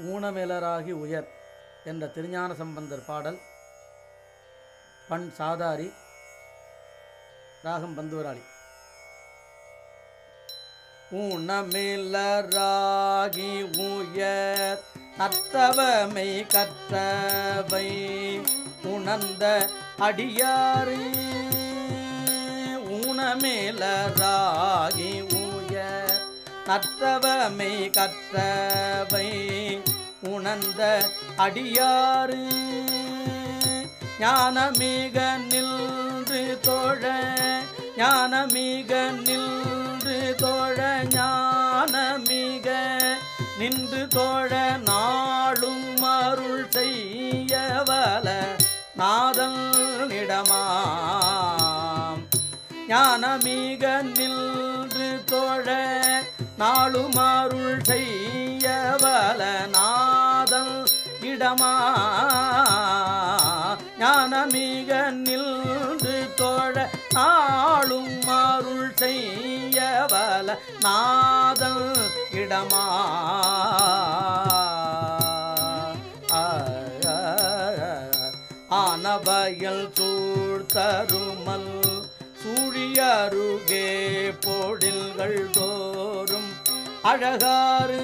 ஊனமிலராகி உயர் என்ற திருஞான சம்பந்தர் பாடல் பண் சாதாரி ராகம் பந்துவராளி. ஊனமிலராகி உயர் நற்றவமை கற்றவை உணர்ந்த அடியாரே ஊனமேலராகி கற்றவமை கற்றவை உணர்ந்த அடியாறு. ஞானமிக நின்று தோழ ஞானமிக நின்று தோழ ஞானமிக நின்று தோழ நாளும் அருள் செய்யவல நாதனிடமாம் ஞானமிக நின்று தோழ நாளுமாருள் செய்யவல நாதல் இடமா. ஞானமிக நின்று தோழ நாளும் மாருள் செய்யவல நாதல் இடமா. ஆனபயல் சூழ்த்தருமல் சூழியருகே போடில்கள் தோ அழகாறு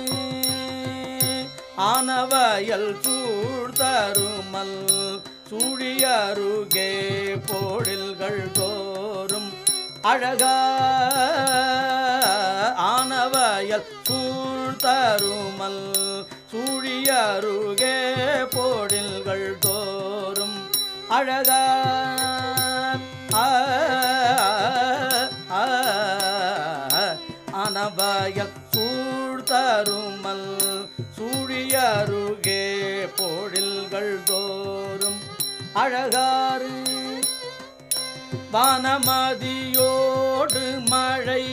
ஆனவயல் சூழ்தருமல் சூழியருகே பொடில்கள் தோறும். அழகா ஆனவயல் சூழ்தருமல் சூழியருகே போடில்கள் தோறும். அழகா அனவயல் தருமல். சூழியருகே போழில்கள் தோறும் அழகாறு. வானமதியோடு மழை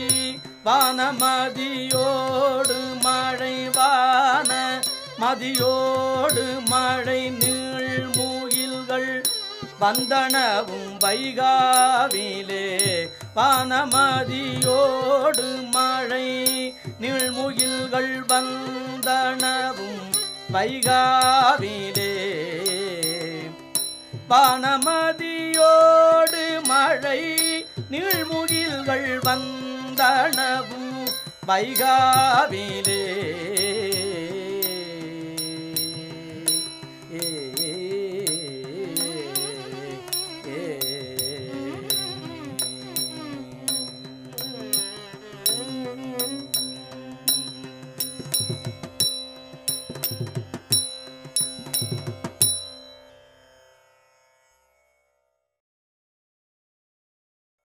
வானமதியோடு மழை வான மதியோடு மழை நீள் மூயில்கள் வந்தனவும் வைகாவிலே. வானமதியோடு மழை நீழ்முகில்கள் வந்தனவும் வைகாவிலே. பானமதியோடு மழை நீழ்முகில்கள் வந்தனவும் வைகாவிலே.